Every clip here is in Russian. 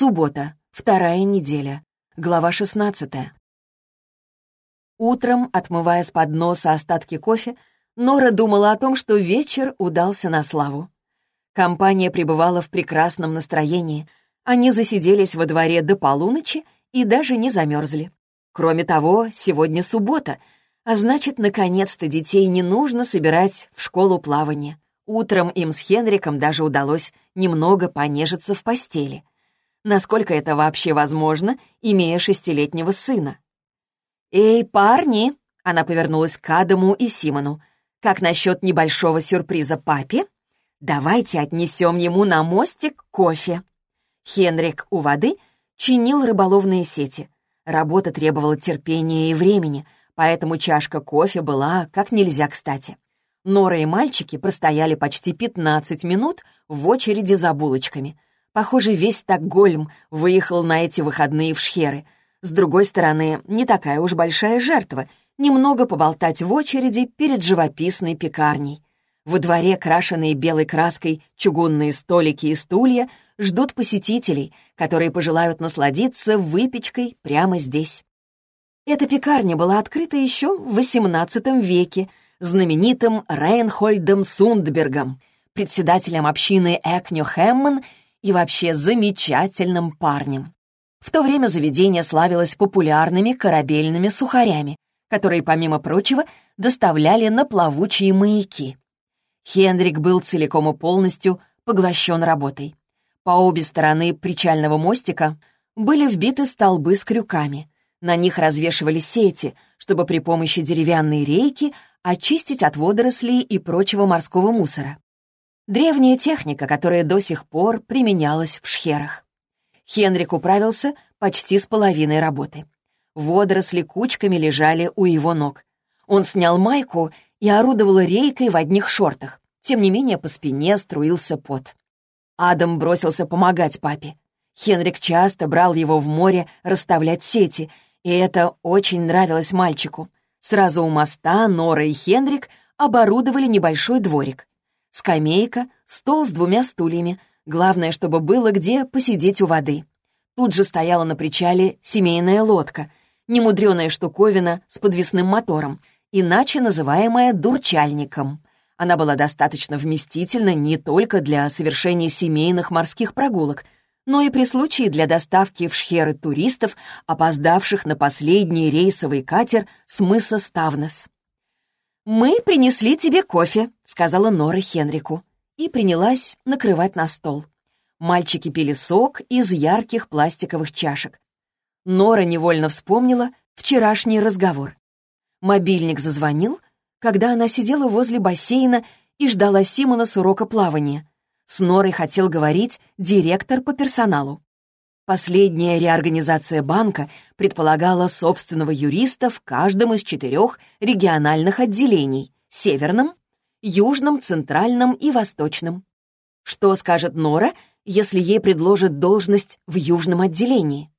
Суббота, вторая неделя. Глава 16. Утром, отмывая с подноса остатки кофе, Нора думала о том, что вечер удался на славу. Компания пребывала в прекрасном настроении. Они засиделись во дворе до полуночи и даже не замерзли. Кроме того, сегодня суббота, а значит, наконец-то детей не нужно собирать в школу плавания. Утром им с Хенриком даже удалось немного понежиться в постели насколько это вообще возможно, имея шестилетнего сына. «Эй, парни!» — она повернулась к Адаму и Симону. «Как насчет небольшого сюрприза папе? Давайте отнесем ему на мостик кофе». Хенрик у воды чинил рыболовные сети. Работа требовала терпения и времени, поэтому чашка кофе была как нельзя кстати. Нора и мальчики простояли почти 15 минут в очереди за булочками — Похоже, весь Стокгольм выехал на эти выходные в Шхеры. С другой стороны, не такая уж большая жертва — немного поболтать в очереди перед живописной пекарней. Во дворе, крашенные белой краской, чугунные столики и стулья ждут посетителей, которые пожелают насладиться выпечкой прямо здесь. Эта пекарня была открыта еще в XVIII веке знаменитым Рейнхольдом Сундбергом, председателем общины Экнё Хэммон и вообще замечательным парнем. В то время заведение славилось популярными корабельными сухарями, которые, помимо прочего, доставляли на плавучие маяки. Хендрик был целиком и полностью поглощен работой. По обе стороны причального мостика были вбиты столбы с крюками. На них развешивали сети, чтобы при помощи деревянной рейки очистить от водорослей и прочего морского мусора. Древняя техника, которая до сих пор применялась в шхерах. Хенрик управился почти с половиной работы. Водоросли кучками лежали у его ног. Он снял майку и орудовал рейкой в одних шортах. Тем не менее, по спине струился пот. Адам бросился помогать папе. Хенрик часто брал его в море расставлять сети, и это очень нравилось мальчику. Сразу у моста Нора и Хенрик оборудовали небольшой дворик. Скамейка, стол с двумя стульями. Главное, чтобы было где посидеть у воды. Тут же стояла на причале семейная лодка, немудреная штуковина с подвесным мотором, иначе называемая дурчальником. Она была достаточно вместительна не только для совершения семейных морских прогулок, но и при случае для доставки в шхеры туристов, опоздавших на последний рейсовый катер с мыса Ставнес. «Мы принесли тебе кофе», — сказала Нора Хенрику, и принялась накрывать на стол. Мальчики пили сок из ярких пластиковых чашек. Нора невольно вспомнила вчерашний разговор. Мобильник зазвонил, когда она сидела возле бассейна и ждала Симона с урока плавания. С Норой хотел говорить директор по персоналу. Последняя реорганизация банка предполагала собственного юриста в каждом из четырех региональных отделений — Северном, Южном, Центральном и Восточном. Что скажет Нора, если ей предложат должность в Южном отделении?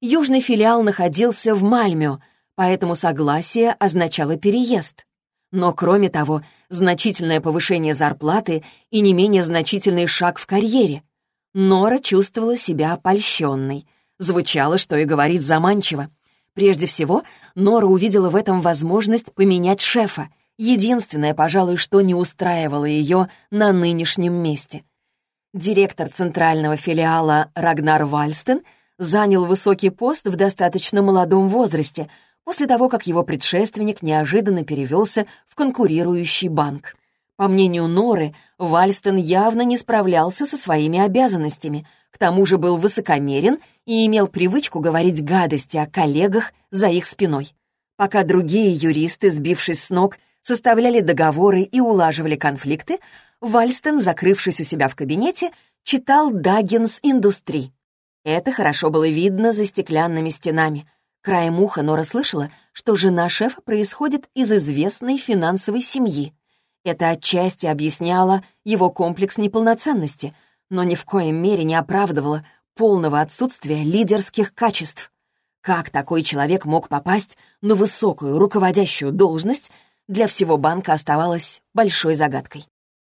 Южный филиал находился в Мальмё, поэтому согласие означало переезд. Но, кроме того, значительное повышение зарплаты и не менее значительный шаг в карьере — Нора чувствовала себя опольщенной. Звучало, что и говорит заманчиво. Прежде всего, Нора увидела в этом возможность поменять шефа, единственное, пожалуй, что не устраивало ее на нынешнем месте. Директор центрального филиала Рагнар Вальстен занял высокий пост в достаточно молодом возрасте, после того, как его предшественник неожиданно перевелся в конкурирующий банк. По мнению Норы, Вальстон явно не справлялся со своими обязанностями, к тому же был высокомерен и имел привычку говорить гадости о коллегах за их спиной. Пока другие юристы, сбившись с ног, составляли договоры и улаживали конфликты, Вальстон, закрывшись у себя в кабинете, читал «Даггинс Индустри». Это хорошо было видно за стеклянными стенами. Краем уха Нора слышала, что жена шефа происходит из известной финансовой семьи. Это отчасти объясняло его комплекс неполноценности, но ни в коем мере не оправдывало полного отсутствия лидерских качеств. Как такой человек мог попасть на высокую руководящую должность, для всего банка оставалось большой загадкой.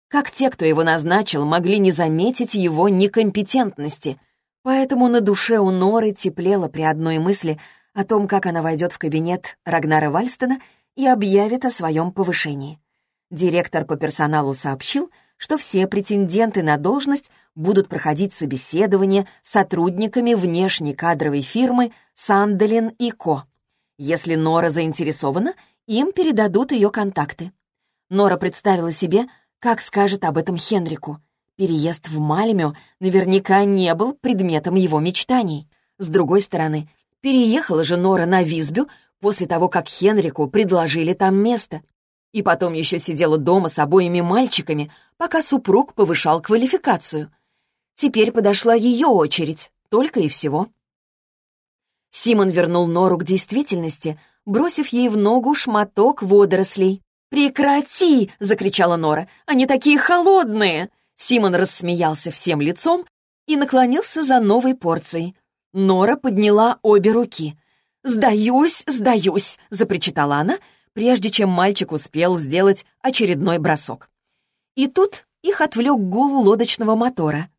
Как те, кто его назначил, могли не заметить его некомпетентности? Поэтому на душе у Норы теплело при одной мысли о том, как она войдет в кабинет Рагнара Вальстена и объявит о своем повышении. Директор по персоналу сообщил, что все претенденты на должность будут проходить собеседование с сотрудниками внешней кадровой фирмы «Санделин и Ко». Если Нора заинтересована, им передадут ее контакты. Нора представила себе, как скажет об этом Хенрику. Переезд в Мальмё наверняка не был предметом его мечтаний. С другой стороны, переехала же Нора на Визбю после того, как Хенрику предложили там место. И потом еще сидела дома с обоими мальчиками, пока супруг повышал квалификацию. Теперь подошла ее очередь, только и всего. Симон вернул Нору к действительности, бросив ей в ногу шматок водорослей. «Прекрати!» — закричала Нора. «Они такие холодные!» Симон рассмеялся всем лицом и наклонился за новой порцией. Нора подняла обе руки. «Сдаюсь, сдаюсь!» — запричитала она, прежде чем мальчик успел сделать очередной бросок. И тут их отвлек гул лодочного мотора.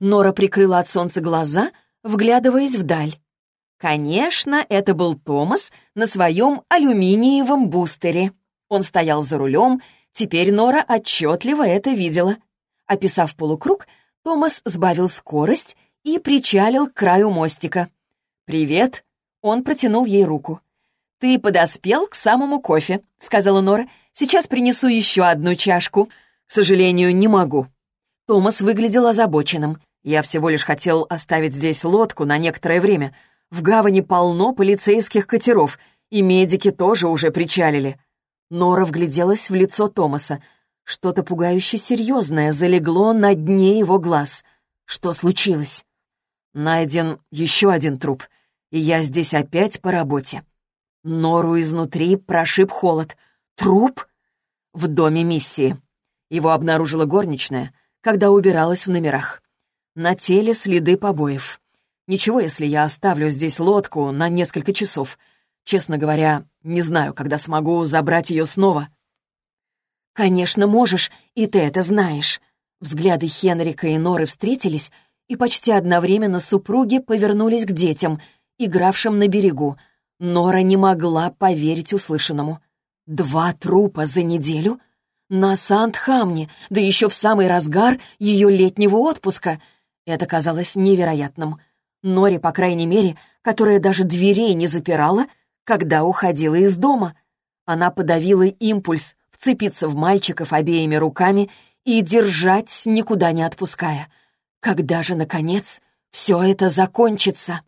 Нора прикрыла от солнца глаза, вглядываясь вдаль. Конечно, это был Томас на своем алюминиевом бустере. Он стоял за рулем, теперь Нора отчетливо это видела. Описав полукруг, Томас сбавил скорость и причалил к краю мостика. «Привет!» Он протянул ей руку. «Ты подоспел к самому кофе», — сказала Нора. «Сейчас принесу еще одну чашку». «К сожалению, не могу». Томас выглядел озабоченным. «Я всего лишь хотел оставить здесь лодку на некоторое время. В гавани полно полицейских катеров, и медики тоже уже причалили». Нора вгляделась в лицо Томаса. Что-то пугающе серьезное залегло на дне его глаз. Что случилось? Найден еще один труп, и я здесь опять по работе. Нору изнутри прошиб холод. Труп? В доме миссии. Его обнаружила горничная, когда убиралась в номерах. На теле следы побоев. Ничего, если я оставлю здесь лодку на несколько часов. Честно говоря, не знаю, когда смогу забрать ее снова. «Конечно, можешь, и ты это знаешь». Взгляды Хенрика и Норы встретились, и почти одновременно супруги повернулись к детям, игравшим на берегу. Нора не могла поверить услышанному. «Два трупа за неделю? На Сандхамне, да еще в самый разгар ее летнего отпуска!» Это казалось невероятным. Норе, по крайней мере, которая даже дверей не запирала, когда уходила из дома. Она подавила импульс, вцепиться в мальчиков обеими руками и держать, никуда не отпуская. Когда же, наконец, все это закончится?